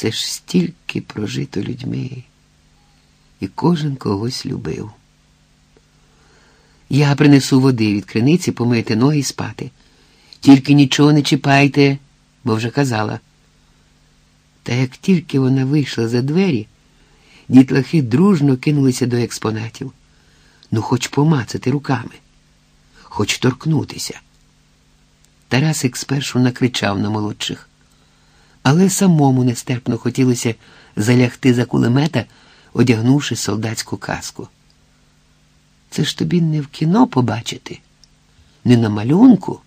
Це ж стільки прожито людьми, і кожен когось любив. Я принесу води від криниці, помити ноги і спати. Тільки нічого не чіпайте, бо вже казала. Та як тільки вона вийшла за двері, дітлахи дружно кинулися до експонатів. Ну, хоч помацати руками, хоч торкнутися. Тарасик спершу накричав на молодших, але самому нестерпно хотілося залягти за кулемета, одягнувши солдатську каску. Це ж тобі не в кіно побачити, не на малюнку.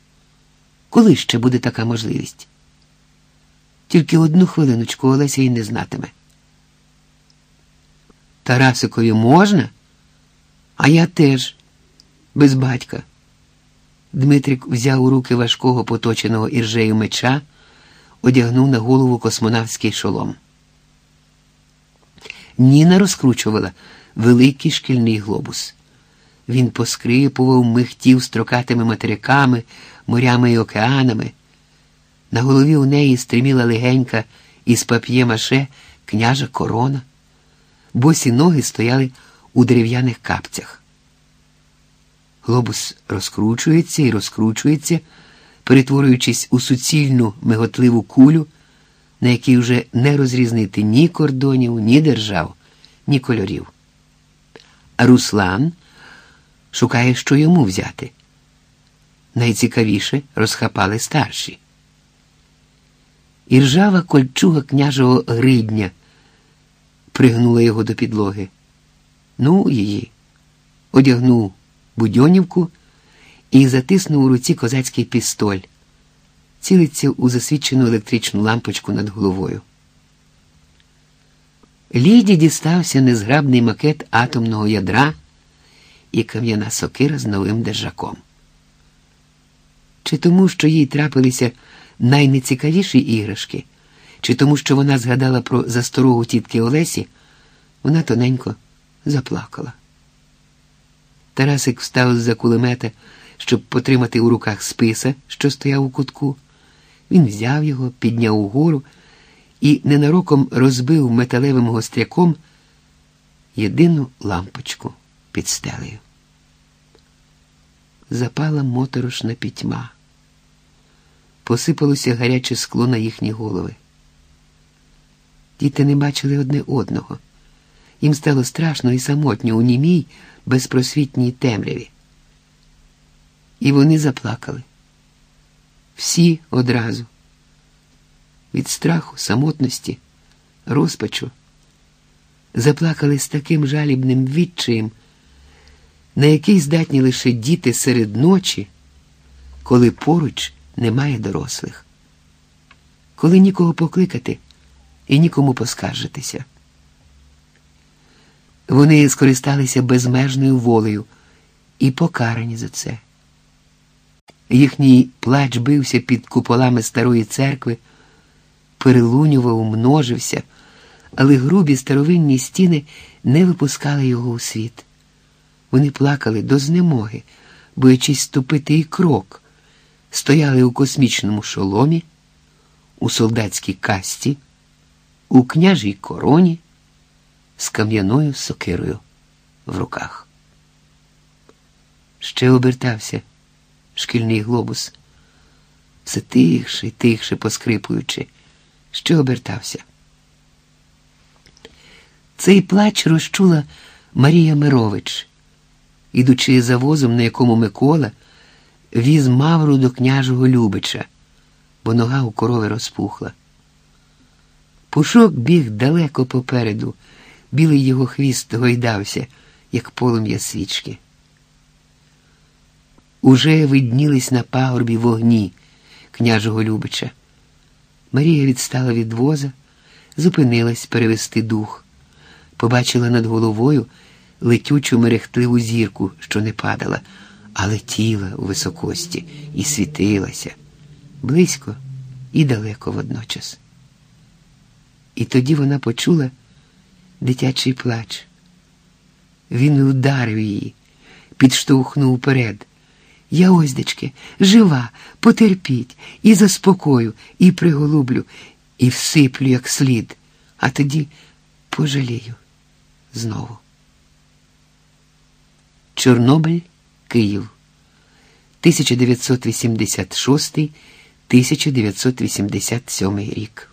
Коли ще буде така можливість? Тільки одну хвилиночку Олеся й не знатиме. Тарасикові можна, а я теж, без батька. Дмитрик взяв у руки важкого поточеного іржею меча, одягнув на голову космонавський шолом. Ніна розкручувала великий шкільний глобус. Він поскрипував, михтів строкатими материками, морями і океанами. На голові у неї стриміла легенька із пап'є-маше княжа корона. Босі ноги стояли у дерев'яних капцях. Глобус розкручується і розкручується, перетворюючись у суцільну миготливу кулю, на якій вже не розрізнити ні кордонів, ні держав, ні кольорів. А Руслан шукає, що йому взяти. Найцікавіше розхапали старші. І ржава кольчуга княжого гридня пригнула його до підлоги. Ну, її, одягнув будьонівку і затиснув у руці козацький пістоль, цілиться у засвідчену електричну лампочку над головою. Ліді дістався незграбний макет атомного ядра і кам'яна сокира з новим держаком. Чи тому, що їй трапилися найнецікавіші іграшки, чи тому, що вона згадала про засторогу тітки Олесі, вона тоненько заплакала. Тарасик встав з-за кулемета, щоб потримати у руках списа, що стояв у кутку. Він взяв його, підняв угору і ненароком розбив металевим гостряком єдину лампочку під стелею. Запала моторошна пітьма. Посипалося гаряче скло на їхні голови. Діти не бачили одне одного. Їм стало страшно і самотньо у німій безпросвітній темряві. І вони заплакали. Всі одразу. Від страху, самотності, розпачу. Заплакали з таким жалібним відчаєм, на який здатні лише діти серед ночі, коли поруч немає дорослих, коли нікого покликати і нікому поскаржитися. Вони скористалися безмежною волею і покарані за це. Їхній плач бився під куполами старої церкви, перелунював, множився, але грубі старовинні стіни не випускали його у світ. Вони плакали до знемоги, боячись ступити і крок, стояли у космічному шоломі, у солдатській касті, у княжій короні з кам'яною сокирою в руках. Ще обертався шкільний глобус, все тихше тихше поскрипуючи, ще обертався. Цей плач розчула Марія Мирович, ідучи за возом, на якому Микола віз Мавру до княжого Любича, бо нога у корови розпухла. Пушок біг далеко попереду, білий його хвіст гойдався, як полум'я свічки. Уже виднілись на пагорбі вогні княжого Любича. Марія відстала від воза, зупинилась перевести дух, побачила над головою летючу мерехтливу зірку, що не падала, а летіла у високості і світилася близько і далеко водночас. І тоді вона почула дитячий плач. Він ударив її, підштовхнув вперед. Я, оздечки, жива, потерпіть, і заспокою, і приголублю, і всиплю, як слід, а тоді пожалію. Знову. Чорнобиль, Київ, 1986 1987 рік.